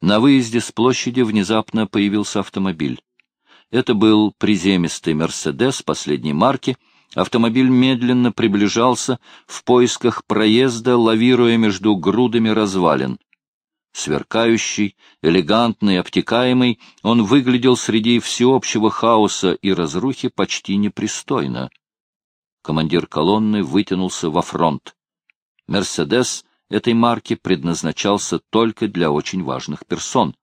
На выезде с площади внезапно появился автомобиль. Это был приземистый «Мерседес» последней марки. Автомобиль медленно приближался в поисках проезда, лавируя между грудами развалин. Сверкающий, элегантный, обтекаемый, он выглядел среди всеобщего хаоса и разрухи почти непристойно. Командир колонны вытянулся во фронт. «Мерседес» этой марки предназначался только для очень важных персон.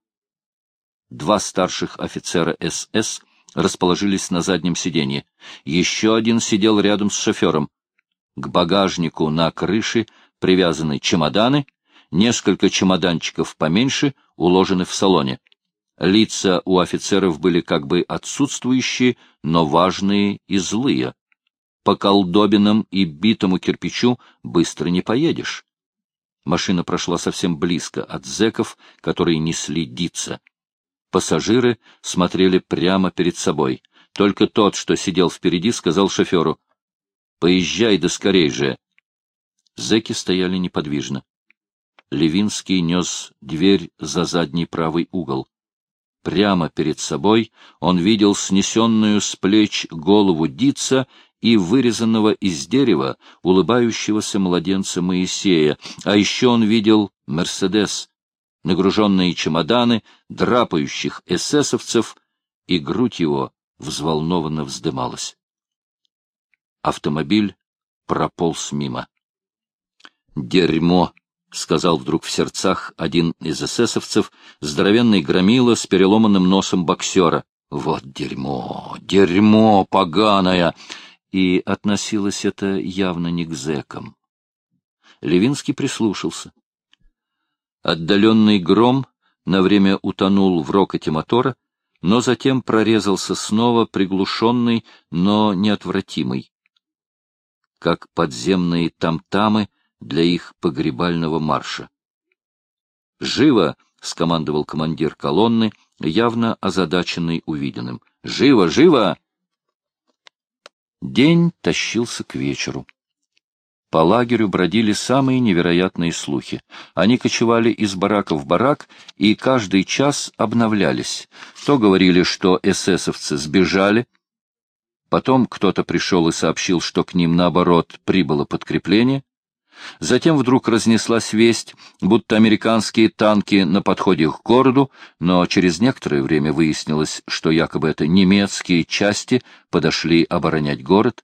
Два старших офицера СС расположились на заднем сиденье. Еще один сидел рядом с шофером. К багажнику на крыше привязаны чемоданы — Несколько чемоданчиков поменьше уложены в салоне. Лица у офицеров были как бы отсутствующие, но важные и злые. По колдобинам и битому кирпичу быстро не поедешь. Машина прошла совсем близко от зэков, которые несли Дица. Пассажиры смотрели прямо перед собой. Только тот, что сидел впереди, сказал шоферу, «Поезжай да скорей же!» Зэки стояли неподвижно. Левинский нес дверь за задний правый угол. Прямо перед собой он видел снесенную с плеч голову Дица и вырезанного из дерева улыбающегося младенца Моисея, а еще он видел «Мерседес», нагруженные чемоданы, драпающих эсэсовцев, и грудь его взволнованно вздымалась. Автомобиль прополз мимо. «Дерьмо!» — сказал вдруг в сердцах один из эсэсовцев, здоровенный громила с переломанным носом боксера. «Вот дерьмо! Дерьмо поганое!» И относилось это явно не к зэкам. Левинский прислушался. Отдаленный гром на время утонул в рокоте мотора, но затем прорезался снова приглушенный, но неотвратимый. Как подземные тамтамы — для их погребального марша. «Живо!» — скомандовал командир колонны, явно озадаченный увиденным. «Живо! Живо!» День тащился к вечеру. По лагерю бродили самые невероятные слухи. Они кочевали из барака в барак и каждый час обновлялись. То говорили, что эсэсовцы сбежали, потом кто-то пришел и сообщил, что к ним, наоборот, прибыло подкрепление, Затем вдруг разнеслась весть, будто американские танки на подходе к городу, но через некоторое время выяснилось, что якобы это немецкие части подошли оборонять город.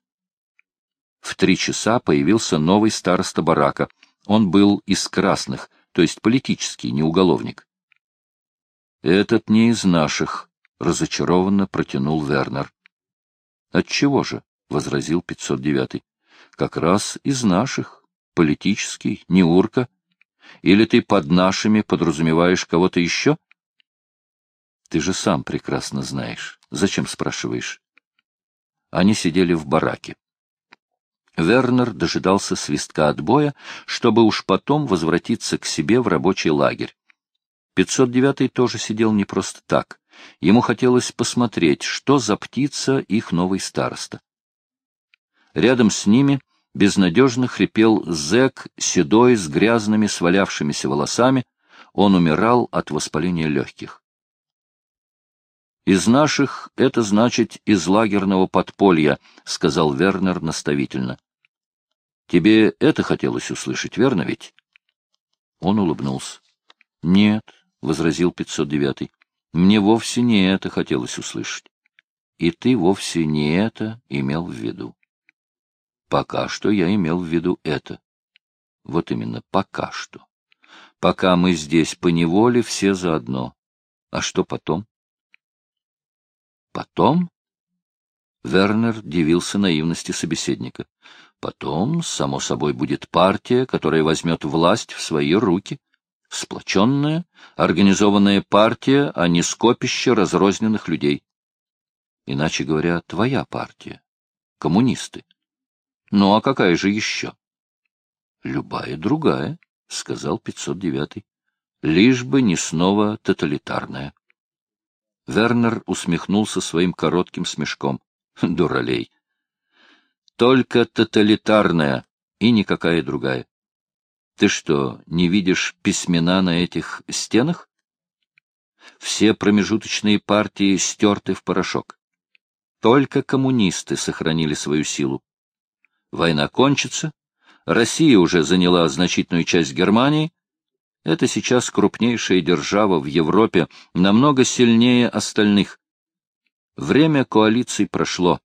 В три часа появился новый староста барака. Он был из красных, то есть политический, не уголовник. «Этот не из наших», — разочарованно протянул Вернер. «Отчего же?» — возразил 509-й. «Как раз из наших» политический, не урка? Или ты под нашими подразумеваешь кого-то еще? Ты же сам прекрасно знаешь. Зачем спрашиваешь? Они сидели в бараке. Вернер дожидался свистка отбоя, чтобы уж потом возвратиться к себе в рабочий лагерь. 509-й тоже сидел не просто так. Ему хотелось посмотреть, что за птица их новый староста. Рядом с ними Безнадежно хрипел зэк, седой, с грязными свалявшимися волосами. Он умирал от воспаления легких. «Из наших — это значит из лагерного подполья», — сказал Вернер наставительно. «Тебе это хотелось услышать, верно ведь?» Он улыбнулся. «Нет», — возразил 509-й, — «мне вовсе не это хотелось услышать. И ты вовсе не это имел в виду». Пока что я имел в виду это. Вот именно, пока что. Пока мы здесь по неволе, все заодно. А что потом? Потом? Вернер дивился наивности собеседника. Потом, само собой, будет партия, которая возьмет власть в свои руки. Сплоченная, организованная партия, а не скопище разрозненных людей. Иначе говоря, твоя партия. Коммунисты. Ну, а какая же еще? — Любая другая, — сказал 509-й. — Лишь бы не снова тоталитарная. Вернер усмехнулся своим коротким смешком. Дуралей. Только тоталитарная и никакая другая. Ты что, не видишь письмена на этих стенах? Все промежуточные партии стерты в порошок. Только коммунисты сохранили свою силу. Война кончится, Россия уже заняла значительную часть Германии, это сейчас крупнейшая держава в Европе, намного сильнее остальных. Время коалиций прошло.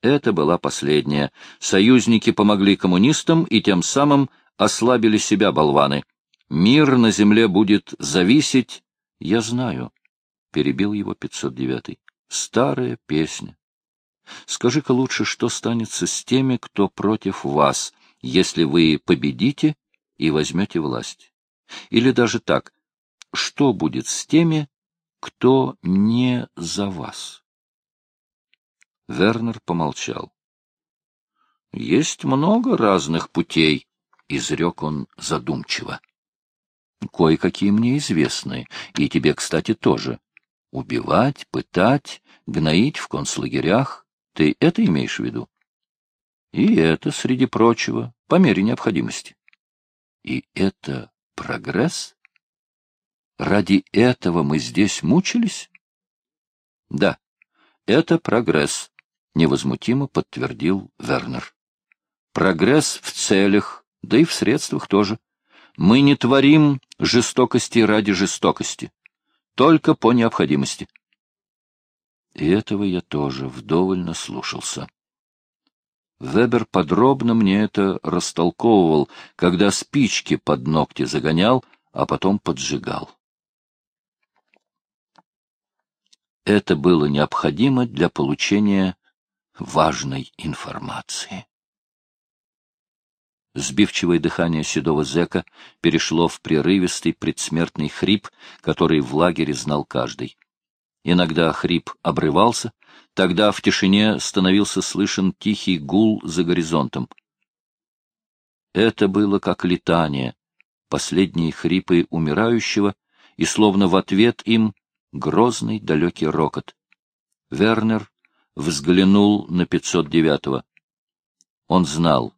Это была последняя. Союзники помогли коммунистам и тем самым ослабили себя болваны. Мир на земле будет зависеть... Я знаю, — перебил его 509-й. Старая песня. Скажи-ка лучше, что станется с теми, кто против вас, если вы победите и возьмете власть? Или даже так, что будет с теми, кто не за вас? Вернер помолчал. — Есть много разных путей, — изрек он задумчиво. — Кое-какие мне известны, и тебе, кстати, тоже. Убивать, пытать, гноить в концлагерях. Ты это имеешь в виду? И это, среди прочего, по мере необходимости. И это прогресс? Ради этого мы здесь мучились? Да, это прогресс, невозмутимо подтвердил Вернер. Прогресс в целях, да и в средствах тоже. Мы не творим жестокости ради жестокости, только по необходимости. И этого я тоже вдоволь наслушался. Вебер подробно мне это растолковывал, когда спички под ногти загонял, а потом поджигал. Это было необходимо для получения важной информации. Сбивчивое дыхание седого зэка перешло в прерывистый предсмертный хрип, который в лагере знал каждый. Иногда хрип обрывался, тогда в тишине становился слышен тихий гул за горизонтом. Это было как летание, последние хрипы умирающего, и словно в ответ им грозный далекий рокот. Вернер взглянул на 509-го. Он знал,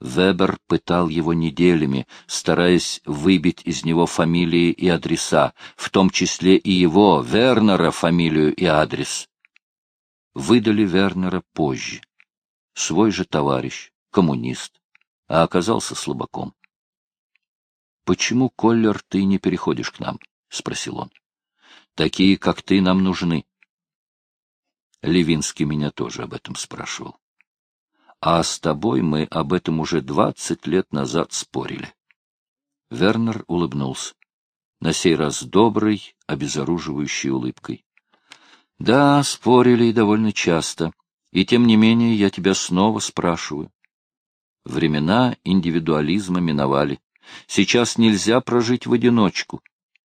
Вебер пытал его неделями, стараясь выбить из него фамилии и адреса, в том числе и его, Вернера, фамилию и адрес. Выдали Вернера позже. Свой же товарищ, коммунист, а оказался слабаком. — Почему, Коллер, ты не переходишь к нам? — спросил он. — Такие, как ты, нам нужны. Левинский меня тоже об этом спрашивал. А с тобой мы об этом уже двадцать лет назад спорили. Вернер улыбнулся. На сей раз доброй, обезоруживающей улыбкой. Да, спорили и довольно часто. И тем не менее я тебя снова спрашиваю. Времена индивидуализма миновали. Сейчас нельзя прожить в одиночку.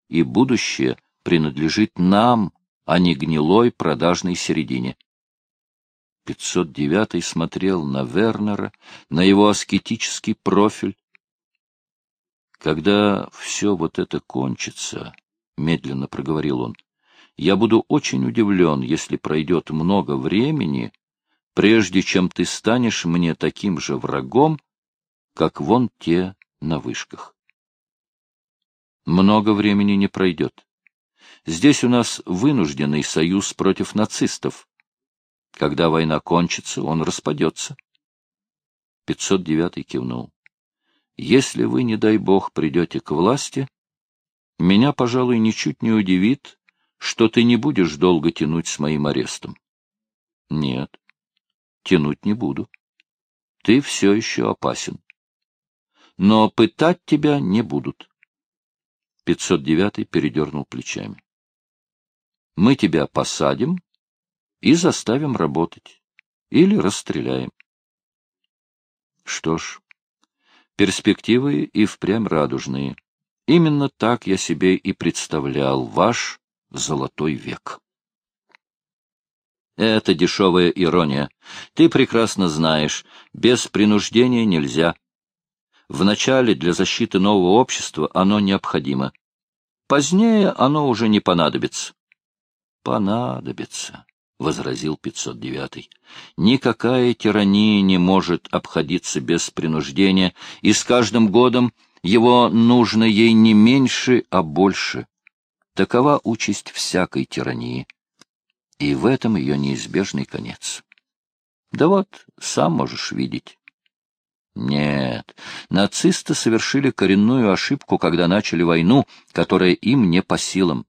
И будущее принадлежит нам, а не гнилой продажной середине. 509 смотрел на Вернера, на его аскетический профиль. «Когда все вот это кончится, — медленно проговорил он, — я буду очень удивлен, если пройдет много времени, прежде чем ты станешь мне таким же врагом, как вон те на вышках. Много времени не пройдет. Здесь у нас вынужденный союз против нацистов, когда война кончится, он распадется. 509 кивнул. Если вы, не дай бог, придете к власти, меня, пожалуй, ничуть не удивит, что ты не будешь долго тянуть с моим арестом. Нет, тянуть не буду. Ты все еще опасен. Но пытать тебя не будут. 509 передернул плечами. Мы тебя посадим, и заставим работать. Или расстреляем. Что ж, перспективы и впрямь радужные. Именно так я себе и представлял ваш золотой век. Это дешевая ирония. Ты прекрасно знаешь, без принуждения нельзя. Вначале для защиты нового общества оно необходимо. Позднее оно уже не понадобится. Понадобится. — возразил 509-й. «Никакая тирания не может обходиться без принуждения, и с каждым годом его нужно ей не меньше, а больше. Такова участь всякой тирании. И в этом ее неизбежный конец. Да вот, сам можешь видеть. Нет, нацисты совершили коренную ошибку, когда начали войну, которая им не по силам.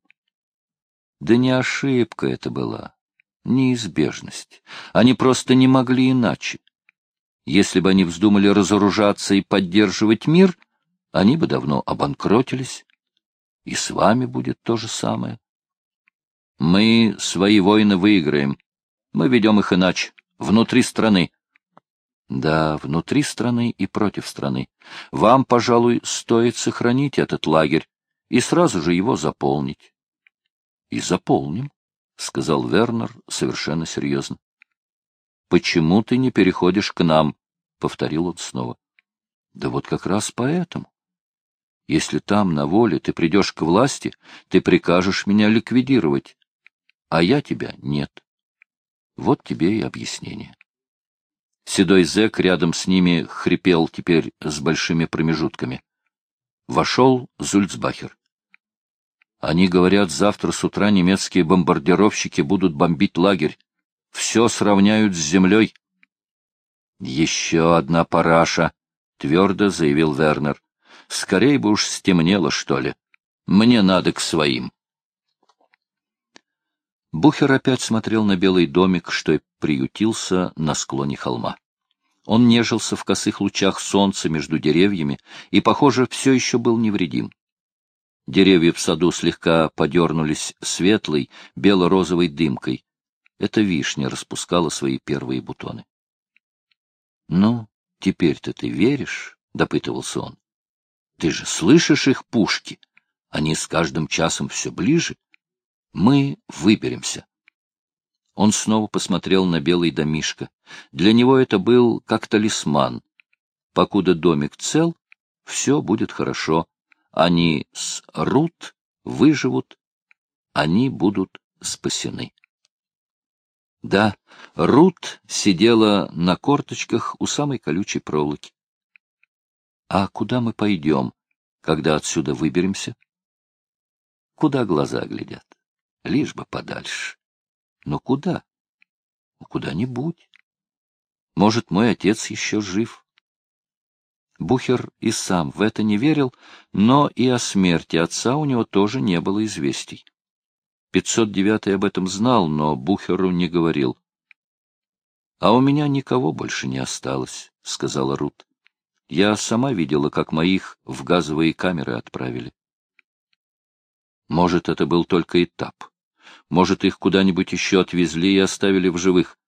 Да не ошибка это была, неизбежность. Они просто не могли иначе. Если бы они вздумали разоружаться и поддерживать мир, они бы давно обанкротились. И с вами будет то же самое. Мы свои войны выиграем. Мы ведем их иначе, внутри страны. Да, внутри страны и против страны. Вам, пожалуй, стоит сохранить этот лагерь и сразу же его заполнить. — И заполним, — сказал Вернер совершенно серьезно. — Почему ты не переходишь к нам? — повторил он снова. — Да вот как раз поэтому. Если там, на воле, ты придешь к власти, ты прикажешь меня ликвидировать, а я тебя нет. Вот тебе и объяснение. Седой зэк рядом с ними хрипел теперь с большими промежутками. Вошел Зульцбахер. Они говорят, завтра с утра немецкие бомбардировщики будут бомбить лагерь. Все сравняют с землей. Еще одна параша, — твердо заявил Вернер. Скорей бы уж стемнело, что ли. Мне надо к своим. Бухер опять смотрел на белый домик, что приютился на склоне холма. Он нежился в косых лучах солнца между деревьями и, похоже, все еще был невредим. Деревья в саду слегка подернулись светлой, бело-розовой дымкой. Эта вишня распускала свои первые бутоны. — Ну, теперь-то ты веришь? — допытывался он. — Ты же слышишь их пушки? Они с каждым часом все ближе. Мы выберемся. Он снова посмотрел на белый домишко. Для него это был как талисман. Покуда домик цел, все будет хорошо они с Рут выживут, они будут спасены. Да, Рут сидела на корточках у самой колючей проволоки. А куда мы пойдем, когда отсюда выберемся? Куда глаза глядят? Лишь бы подальше. Но куда? Куда-нибудь. Может, мой отец еще жив. Бухер и сам в это не верил, но и о смерти отца у него тоже не было известий. 509 об этом знал, но Бухеру не говорил. — А у меня никого больше не осталось, — сказала Рут. — Я сама видела, как моих в газовые камеры отправили. Может, это был только этап. Может, их куда-нибудь еще отвезли и оставили в живых.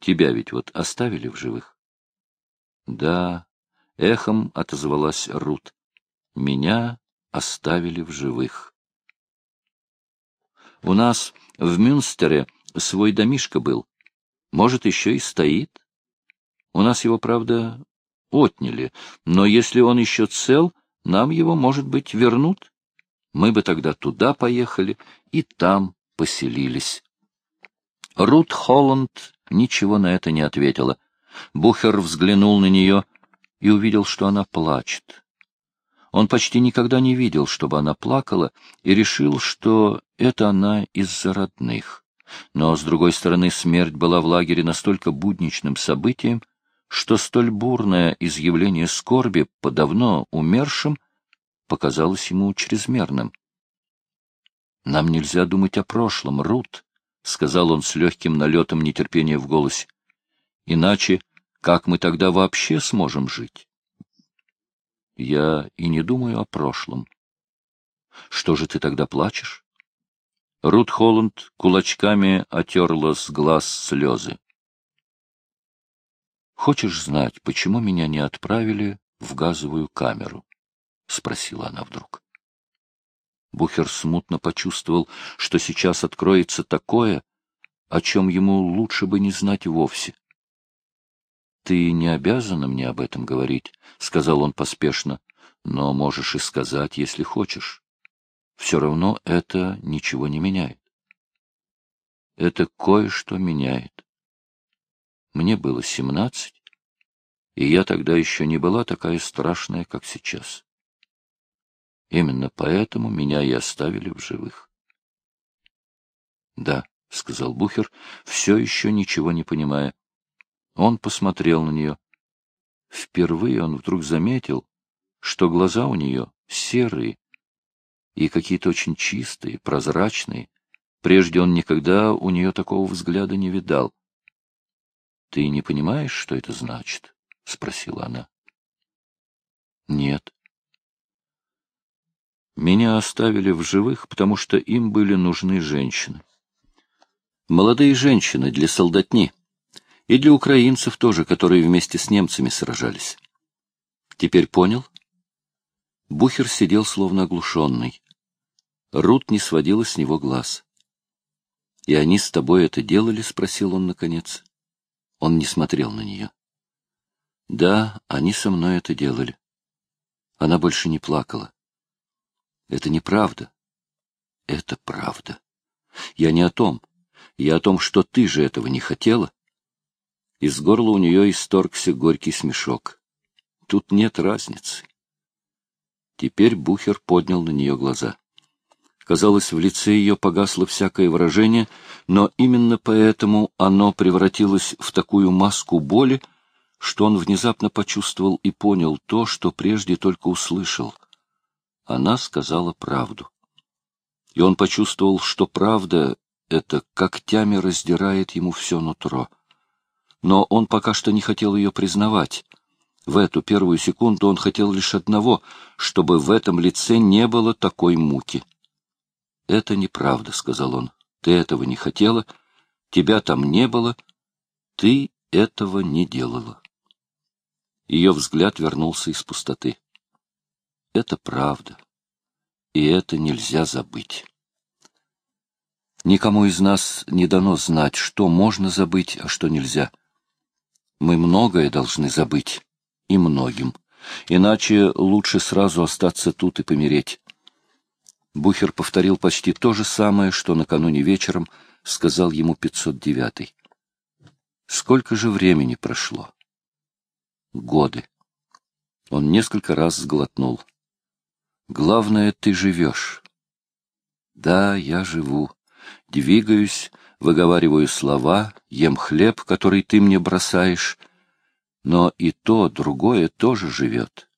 Тебя ведь вот оставили в живых? Да, Эхом отозвалась Рут. Меня оставили в живых. У нас в Мюнстере свой домишко был. Может, еще и стоит. У нас его, правда, отняли, но если он еще цел, нам его, может быть, вернут. Мы бы тогда туда поехали и там поселились. Рут Холланд ничего на это не ответила. Бухер взглянул на нее — и увидел, что она плачет. Он почти никогда не видел, чтобы она плакала, и решил, что это она из-за родных. Но, с другой стороны, смерть была в лагере настолько будничным событием, что столь бурное изъявление скорби по давно умершим показалось ему чрезмерным. «Нам нельзя думать о прошлом, Рут», — сказал он с легким налетом нетерпения в голосе. «Иначе как мы тогда вообще сможем жить? Я и не думаю о прошлом. Что же ты тогда плачешь? Рут Холланд кулачками отерла с глаз слезы. «Хочешь знать, почему меня не отправили в газовую камеру?» — спросила она вдруг. Бухер смутно почувствовал, что сейчас откроется такое, о чем ему лучше бы не знать вовсе. «Ты не обязана мне об этом говорить», — сказал он поспешно, — «но можешь и сказать, если хочешь. Все равно это ничего не меняет». «Это кое-что меняет. Мне было семнадцать, и я тогда еще не была такая страшная, как сейчас. Именно поэтому меня и оставили в живых. — Да, — сказал Бухер, все еще ничего не понимая. Он посмотрел на нее. Впервые он вдруг заметил, что глаза у нее серые и какие-то очень чистые, прозрачные. Прежде он никогда у нее такого взгляда не видал. — Ты не понимаешь, что это значит? — спросила она. — Нет. Меня оставили в живых, потому что им были нужны женщины. Молодые женщины для солдатни. И для украинцев тоже, которые вместе с немцами сражались. Теперь понял? Бухер сидел словно оглушенный. Рут не сводила с него глаз. — И они с тобой это делали? — спросил он наконец. Он не смотрел на нее. — Да, они со мной это делали. Она больше не плакала. — Это неправда. — Это правда. Я не о том. Я о том, что ты же этого не хотела. Из горла у нее исторгся горький смешок. Тут нет разницы. Теперь Бухер поднял на нее глаза. Казалось, в лице ее погасло всякое выражение, но именно поэтому оно превратилось в такую маску боли, что он внезапно почувствовал и понял то, что прежде только услышал. Она сказала правду. И он почувствовал, что правда это когтями раздирает ему все нутро. Но он пока что не хотел ее признавать. В эту первую секунду он хотел лишь одного, чтобы в этом лице не было такой муки. — Это неправда, — сказал он. — Ты этого не хотела, тебя там не было, ты этого не делала. Ее взгляд вернулся из пустоты. — Это правда, и это нельзя забыть. Никому из нас не дано знать, что можно забыть, а что нельзя. Мы многое должны забыть, и многим. Иначе лучше сразу остаться тут и помереть. Бухер повторил почти то же самое, что накануне вечером сказал ему 509-й. Сколько же времени прошло? Годы. Он несколько раз сглотнул. Главное, ты живешь. Да, я живу. Двигаюсь, выговариваю слова, ем хлеб, который ты мне бросаешь. Но и то, другое тоже живет.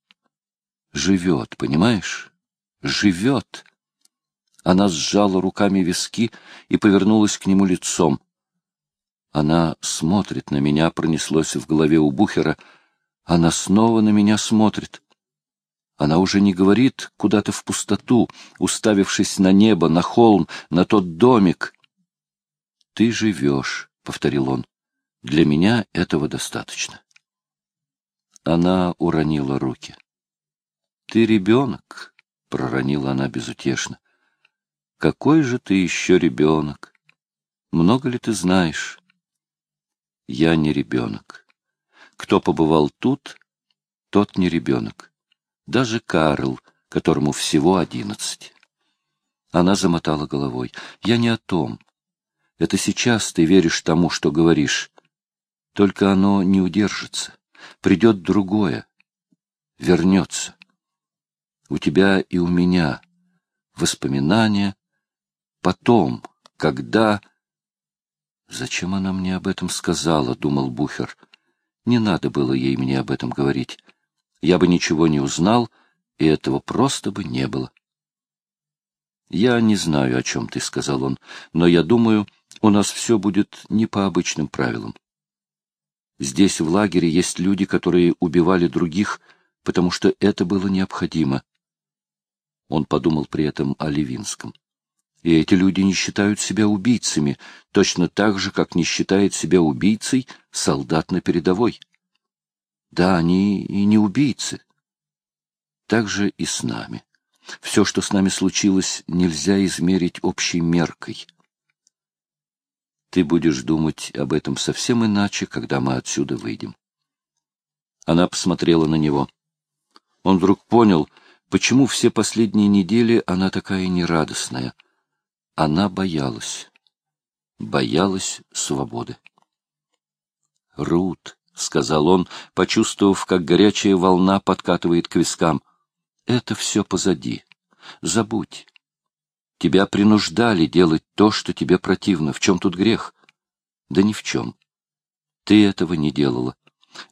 Живет, понимаешь? Живет. Она сжала руками виски и повернулась к нему лицом. Она смотрит на меня, пронеслось в голове у Бухера. Она снова на меня смотрит. Она уже не говорит куда-то в пустоту, уставившись на небо, на холм, на тот домик. «Ты живешь», — повторил он. «Для меня этого достаточно». Она уронила руки. «Ты ребенок», — проронила она безутешно. Какой же ты еще ребенок? Много ли ты знаешь? Я не ребенок. Кто побывал тут, тот не ребенок. Даже Карл, которому всего одиннадцать. Она замотала головой. Я не о том. Это сейчас ты веришь тому, что говоришь. Только оно не удержится. Придет другое. Вернется. У тебя и у меня воспоминания, Потом, когда... Зачем она мне об этом сказала, думал Бухер. Не надо было ей мне об этом говорить. Я бы ничего не узнал, и этого просто бы не было. «Я не знаю, о чем ты», — сказал он, — «но я думаю, у нас все будет не по обычным правилам. Здесь, в лагере, есть люди, которые убивали других, потому что это было необходимо». Он подумал при этом о Левинском. И эти люди не считают себя убийцами, точно так же, как не считает себя убийцей солдат на передовой. Да, они и не убийцы. Так же и с нами. Все, что с нами случилось, нельзя измерить общей меркой. Ты будешь думать об этом совсем иначе, когда мы отсюда выйдем. Она посмотрела на него. Он вдруг понял, почему все последние недели она такая нерадостная — она боялась. Боялась свободы. «Рут», — сказал он, почувствовав, как горячая волна подкатывает к вискам, — «это все позади. Забудь. Тебя принуждали делать то, что тебе противно. В чем тут грех? Да ни в чем. Ты этого не делала.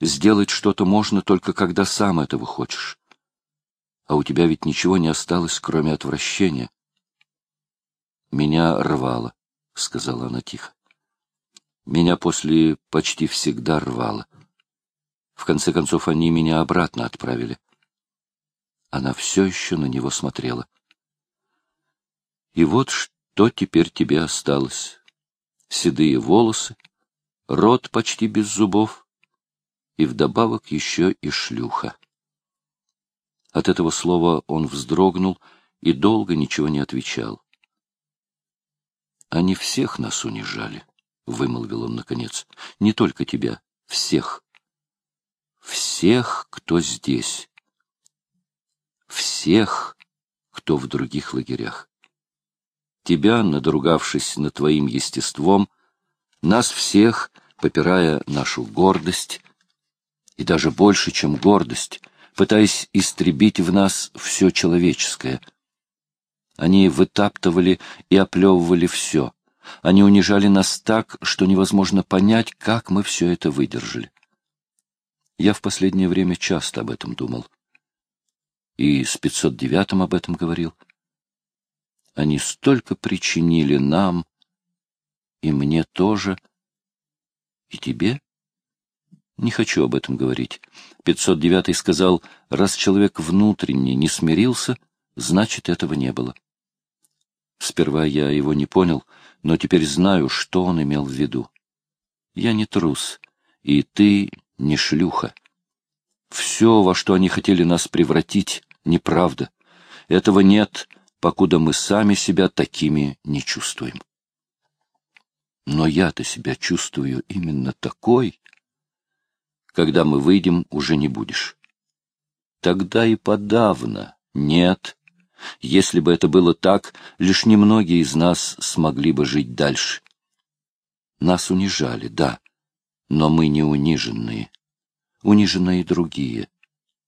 Сделать что-то можно только когда сам этого хочешь. А у тебя ведь ничего не осталось, кроме отвращения. Меня рвало, — сказала она тихо. Меня после почти всегда рвало. В конце концов, они меня обратно отправили. Она все еще на него смотрела. И вот что теперь тебе осталось. Седые волосы, рот почти без зубов, и вдобавок еще и шлюха. От этого слова он вздрогнул и долго ничего не отвечал. «Они всех нас унижали», — вымолвил он наконец. «Не только тебя, всех. Всех, кто здесь. Всех, кто в других лагерях. Тебя, надругавшись над твоим естеством, нас всех, попирая нашу гордость, и даже больше, чем гордость, пытаясь истребить в нас все человеческое. Они вытаптывали и оплевывали все. Они унижали нас так, что невозможно понять, как мы все это выдержали. Я в последнее время часто об этом думал. И с 509-м об этом говорил. Они столько причинили нам, и мне тоже, и тебе. Не хочу об этом говорить. 509-й сказал, раз человек внутренне не смирился, значит, этого не было. Сперва я его не понял, но теперь знаю, что он имел в виду. Я не трус, и ты не шлюха. Все, во что они хотели нас превратить, неправда. Этого нет, покуда мы сами себя такими не чувствуем. Но я-то себя чувствую именно такой, когда мы выйдем, уже не будешь. Тогда и подавно нет. Если бы это было так, лишь немногие из нас смогли бы жить дальше. Нас унижали, да, но мы не униженные. Унижены и другие,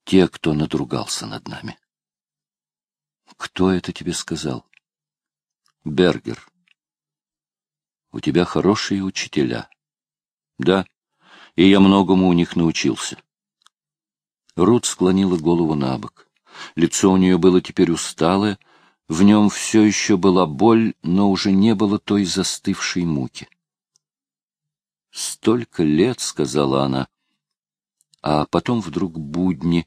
те, кто надругался над нами. Кто это тебе сказал? Бергер. У тебя хорошие учителя. Да и я многому у них научился. Рут склонила голову на бок. Лицо у нее было теперь усталое, в нем все еще была боль, но уже не было той застывшей муки. «Столько лет», — сказала она, — а потом вдруг будни.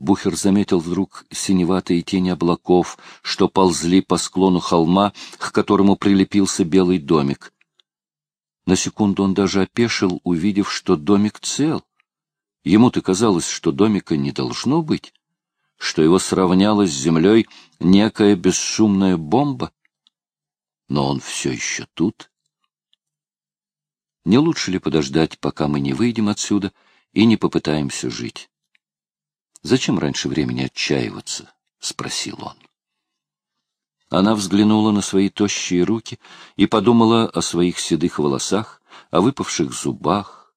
Бухер заметил вдруг синеватые тени облаков, что ползли по склону холма, к которому прилепился белый домик. На секунду он даже опешил, увидев, что домик цел. Ему-то казалось, что домика не должно быть, что его сравняла с землей некая бесшумная бомба. Но он все еще тут. Не лучше ли подождать, пока мы не выйдем отсюда и не попытаемся жить? Зачем раньше времени отчаиваться? — спросил он. Она взглянула на свои тощие руки и подумала о своих седых волосах, о выпавших зубах,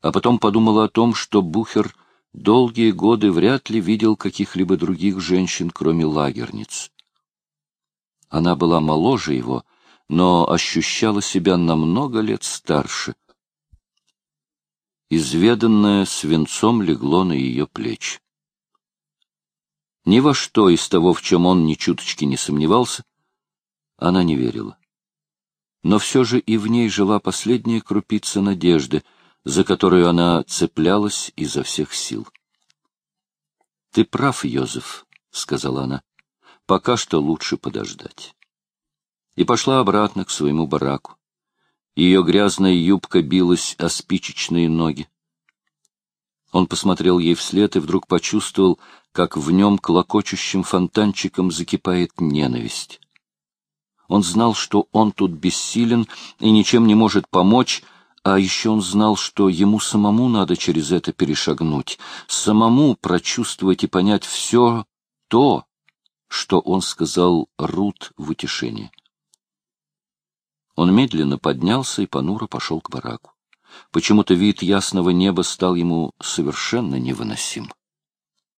а потом подумала о том, что Бухер долгие годы вряд ли видел каких-либо других женщин, кроме лагерниц. Она была моложе его, но ощущала себя намного лет старше. Изведанное свинцом легло на ее плечи. Ни во что из того, в чем он ни чуточки не сомневался, она не верила. Но все же и в ней жила последняя крупица надежды, за которую она цеплялась изо всех сил. — Ты прав, Йозеф, — сказала она. — Пока что лучше подождать. И пошла обратно к своему бараку. Ее грязная юбка билась о спичечные ноги. Он посмотрел ей вслед и вдруг почувствовал, как в нем клокочущим фонтанчиком закипает ненависть. Он знал, что он тут бессилен и ничем не может помочь, а еще он знал, что ему самому надо через это перешагнуть, самому прочувствовать и понять все то, что он сказал Рут в утешении. Он медленно поднялся и понуро пошел к бараку. Почему-то вид ясного неба стал ему совершенно невыносим.